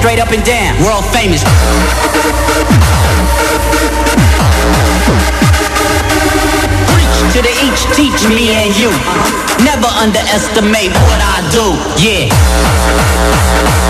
straight up and down, world famous. Preach to the each, teach me and you. Never underestimate what I do, yeah.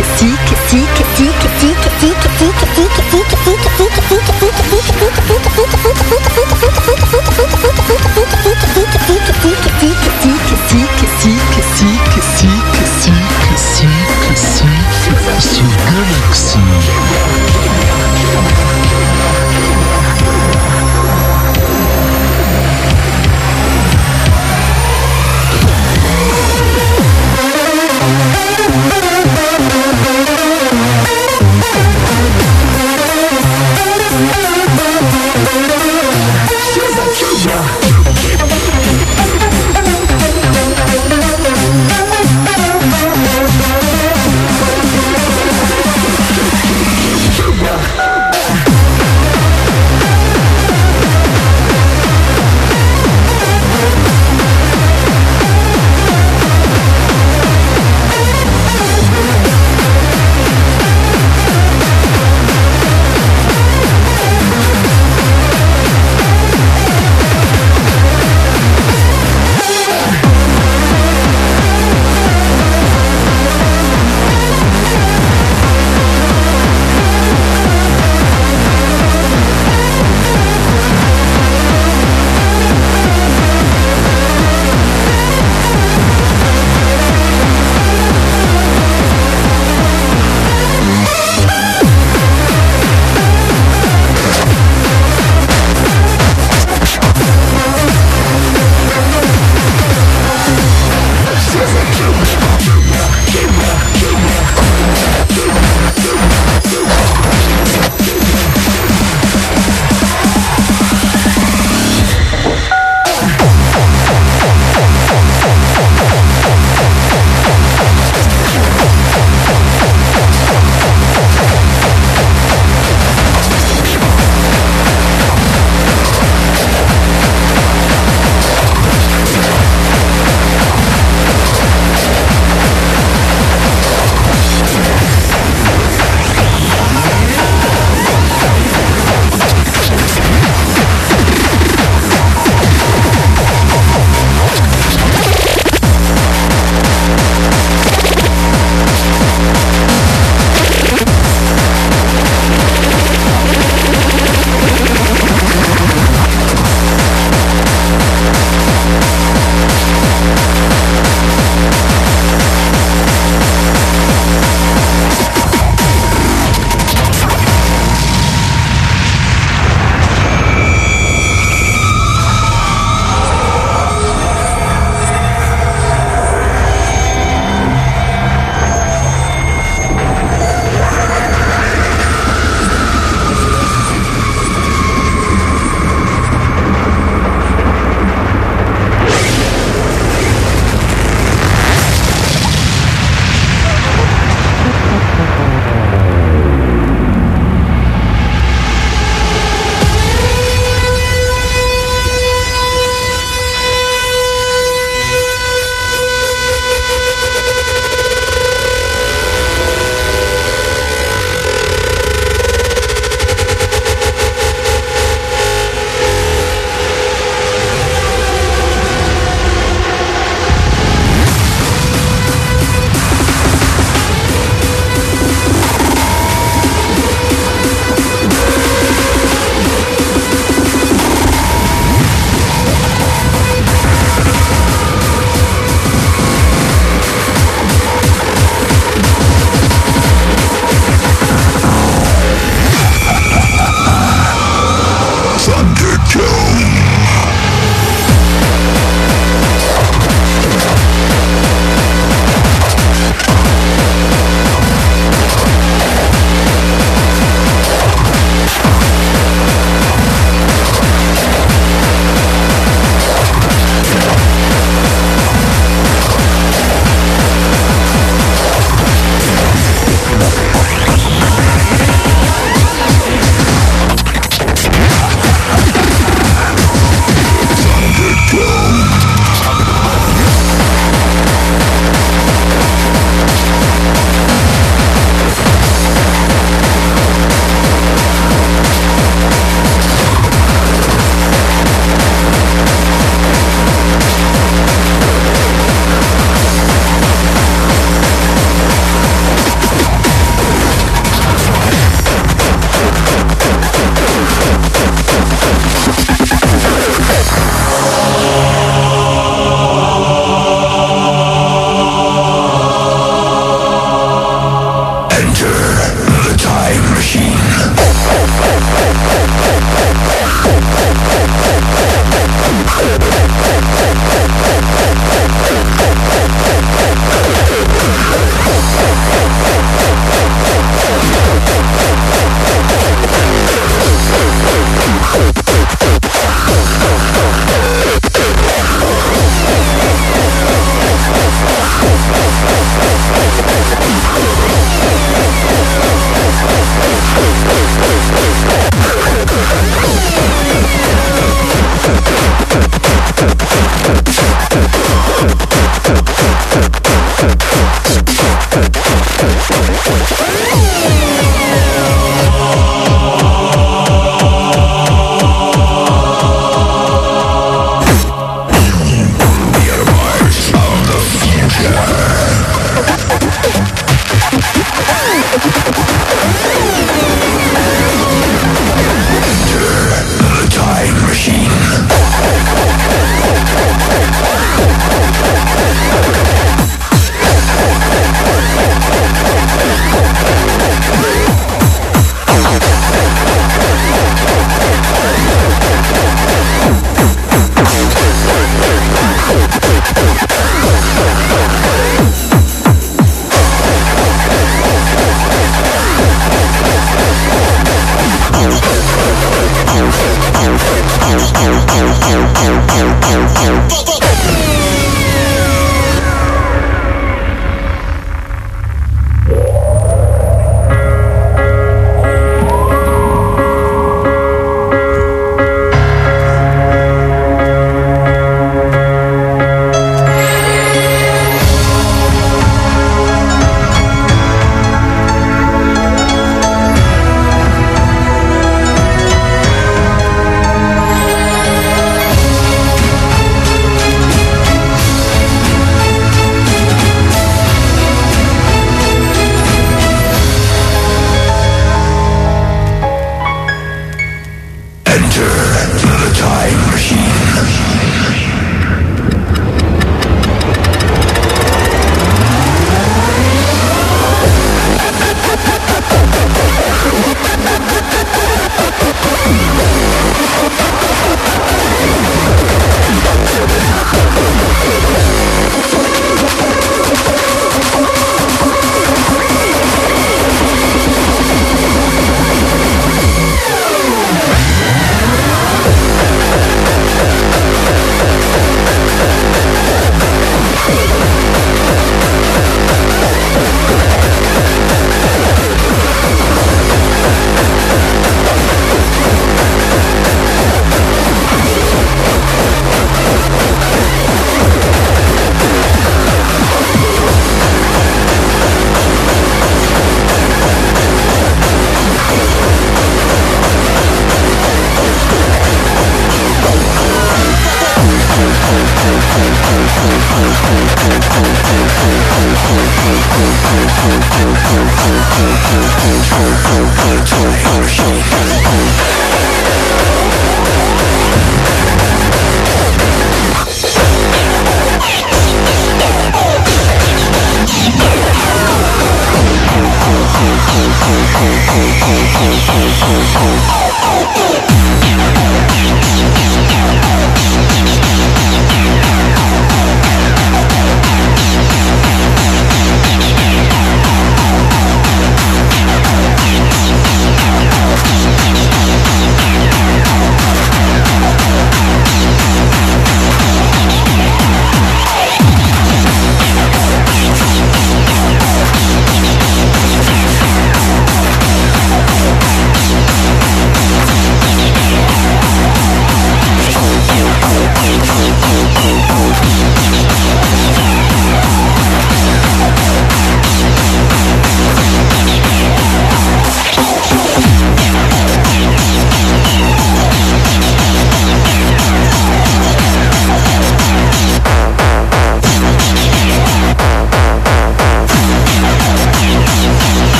Classique.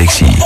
Alexis.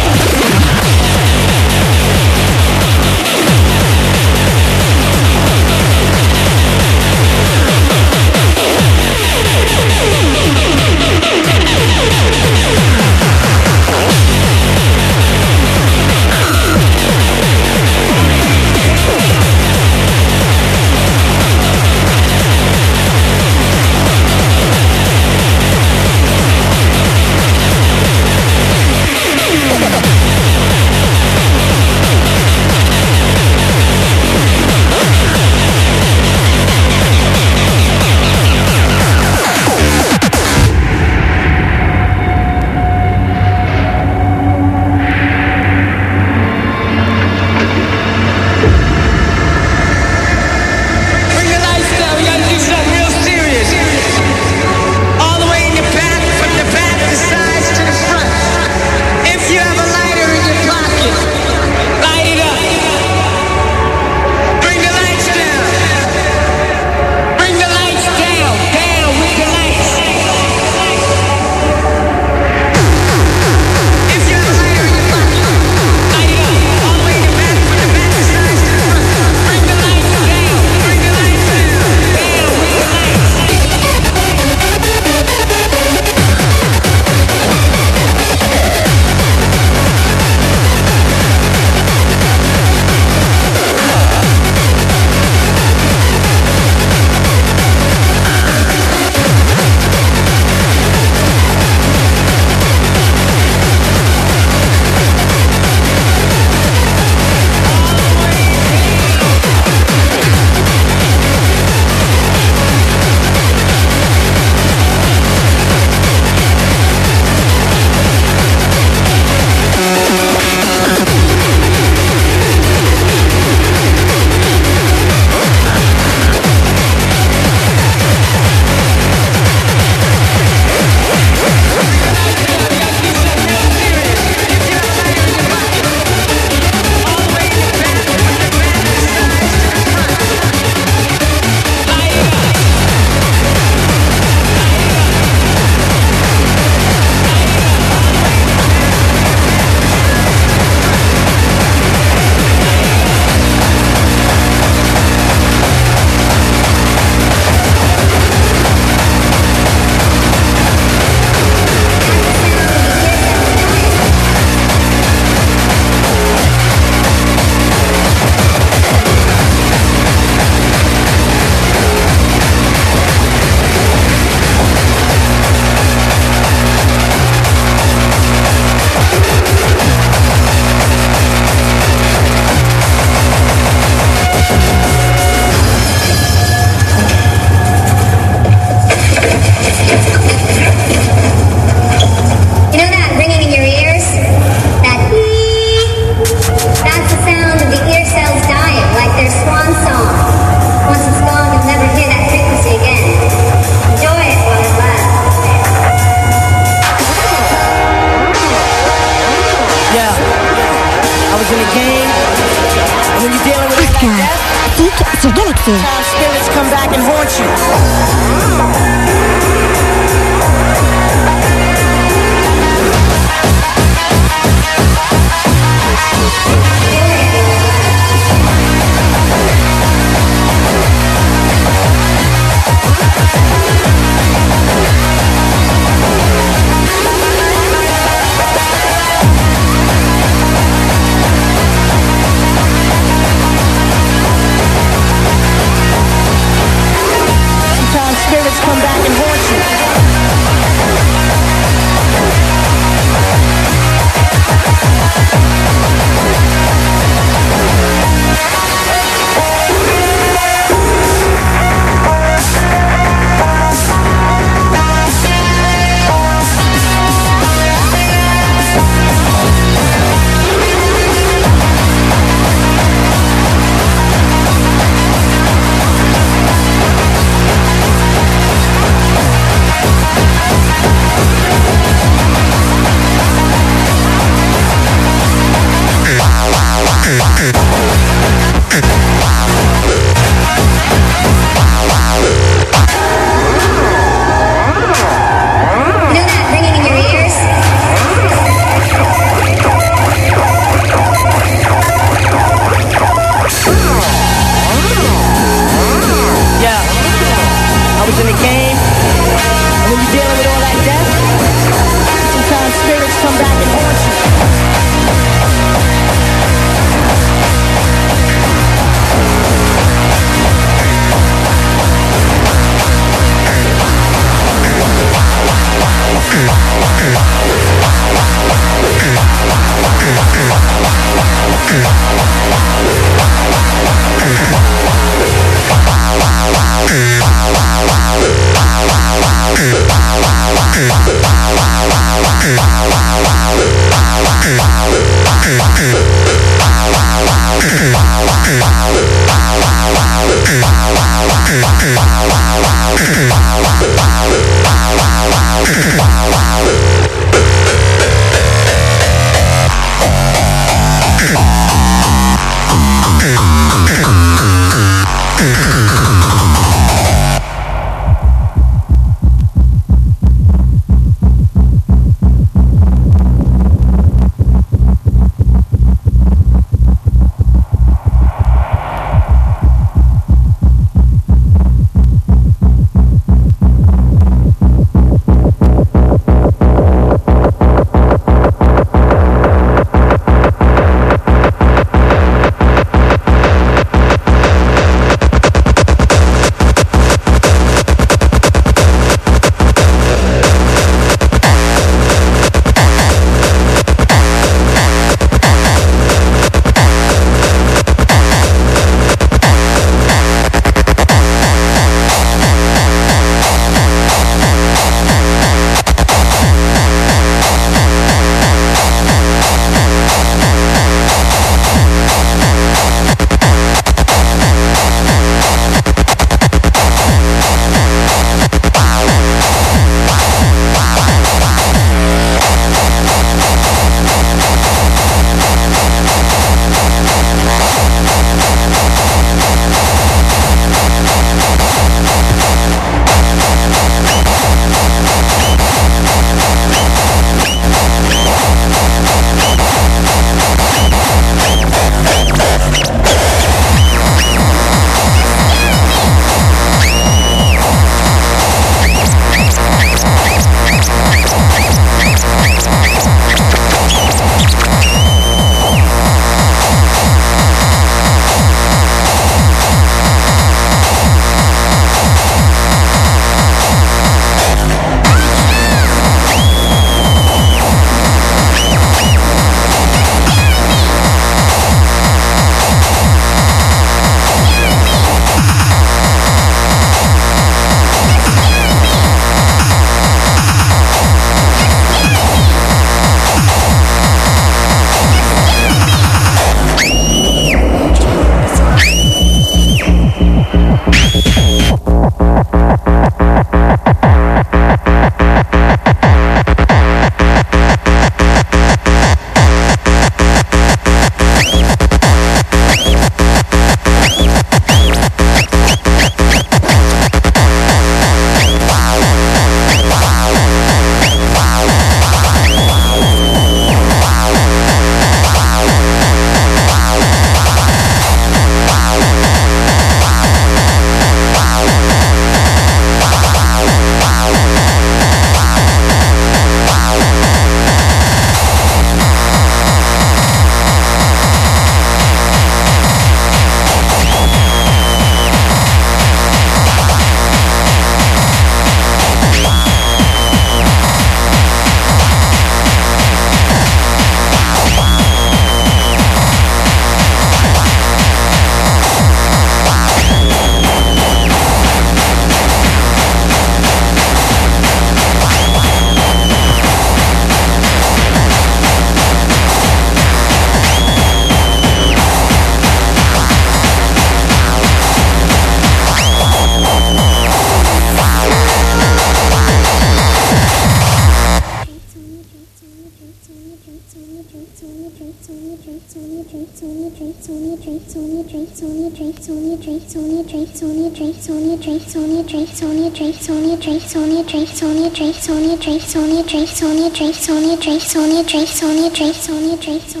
drinks, only drinks, only drinks, only drinks, only drinks, only drinks, only only drinks.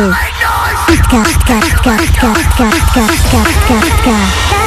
Sur Galaxy. Hardcore, hardcore, hardcore, hardcore, hardcore, hardcore,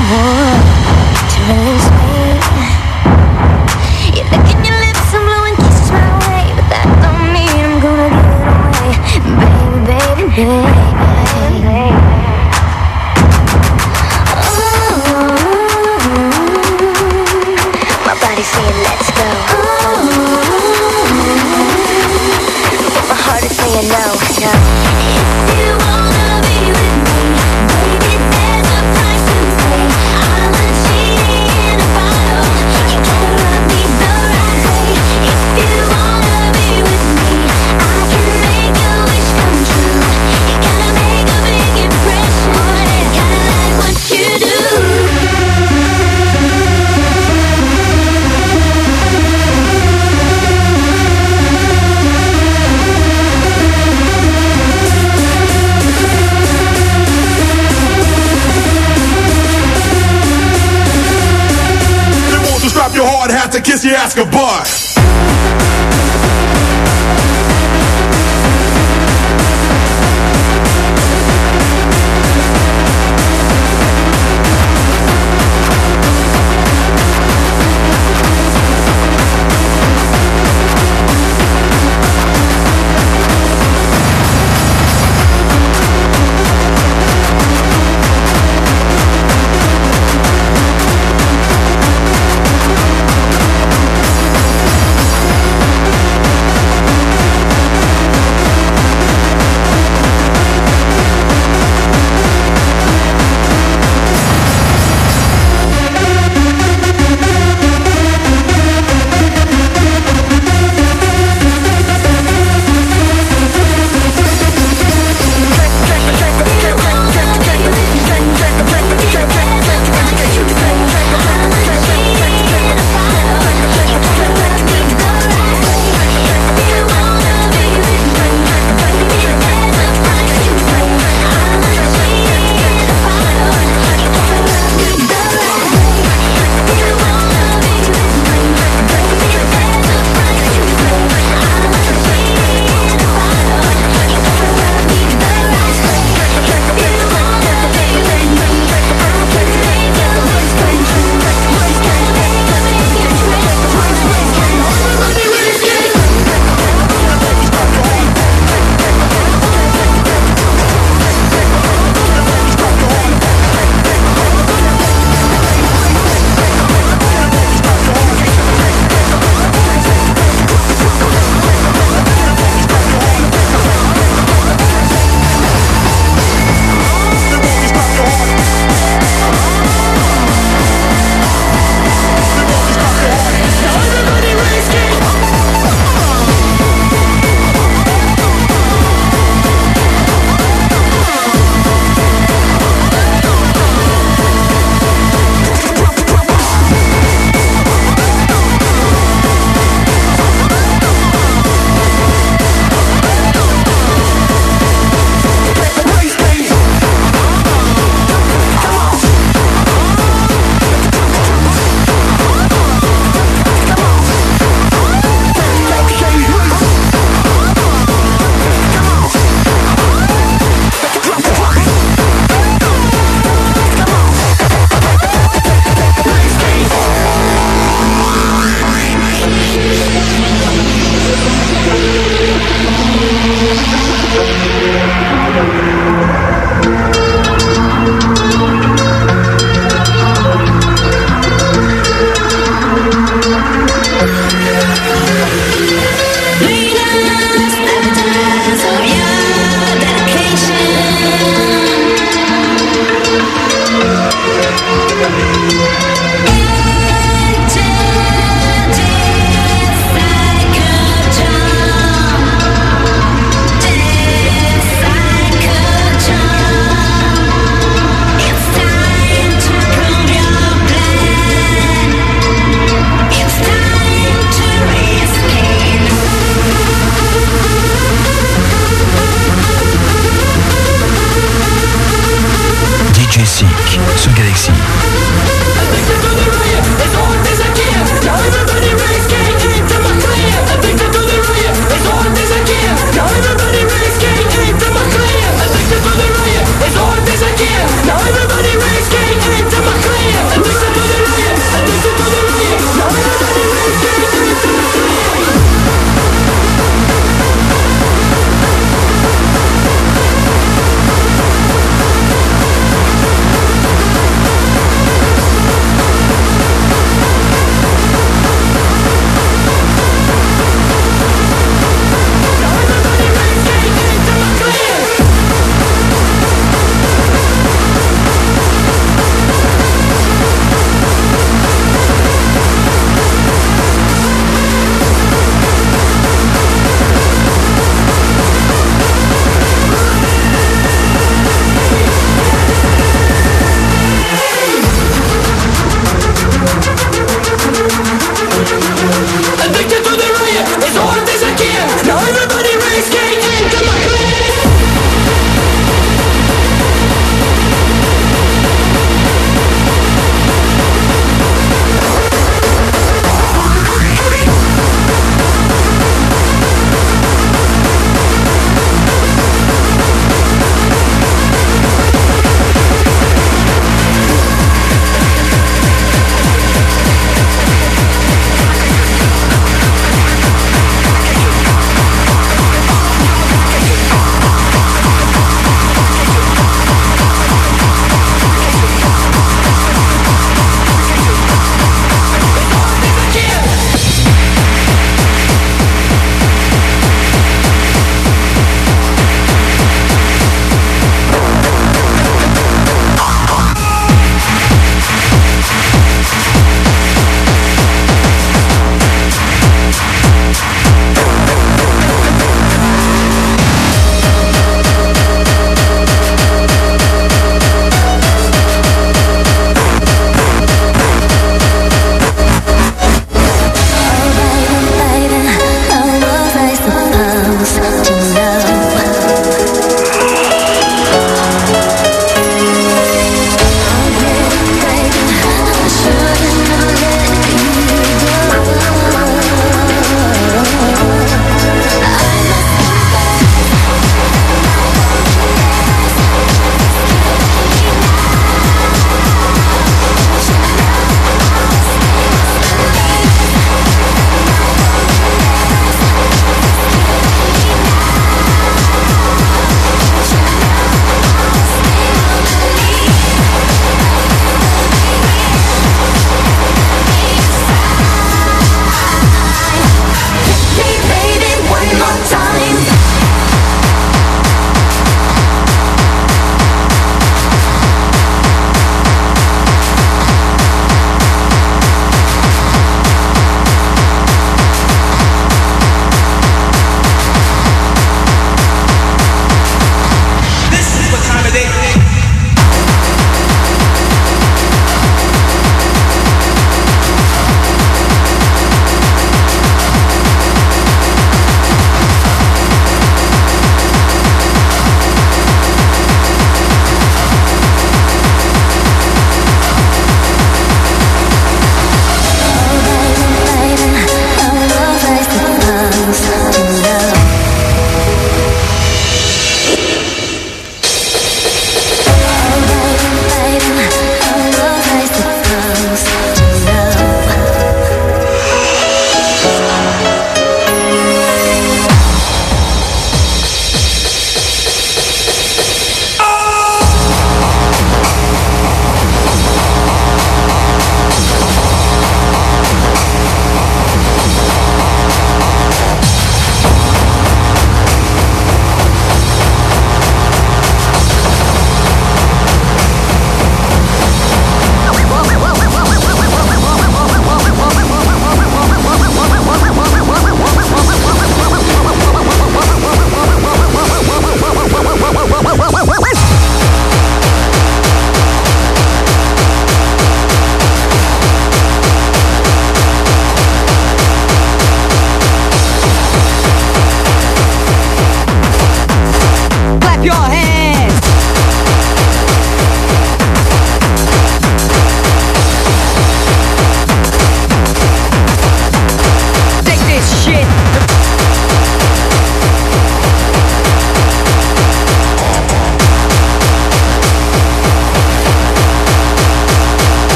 someone to me.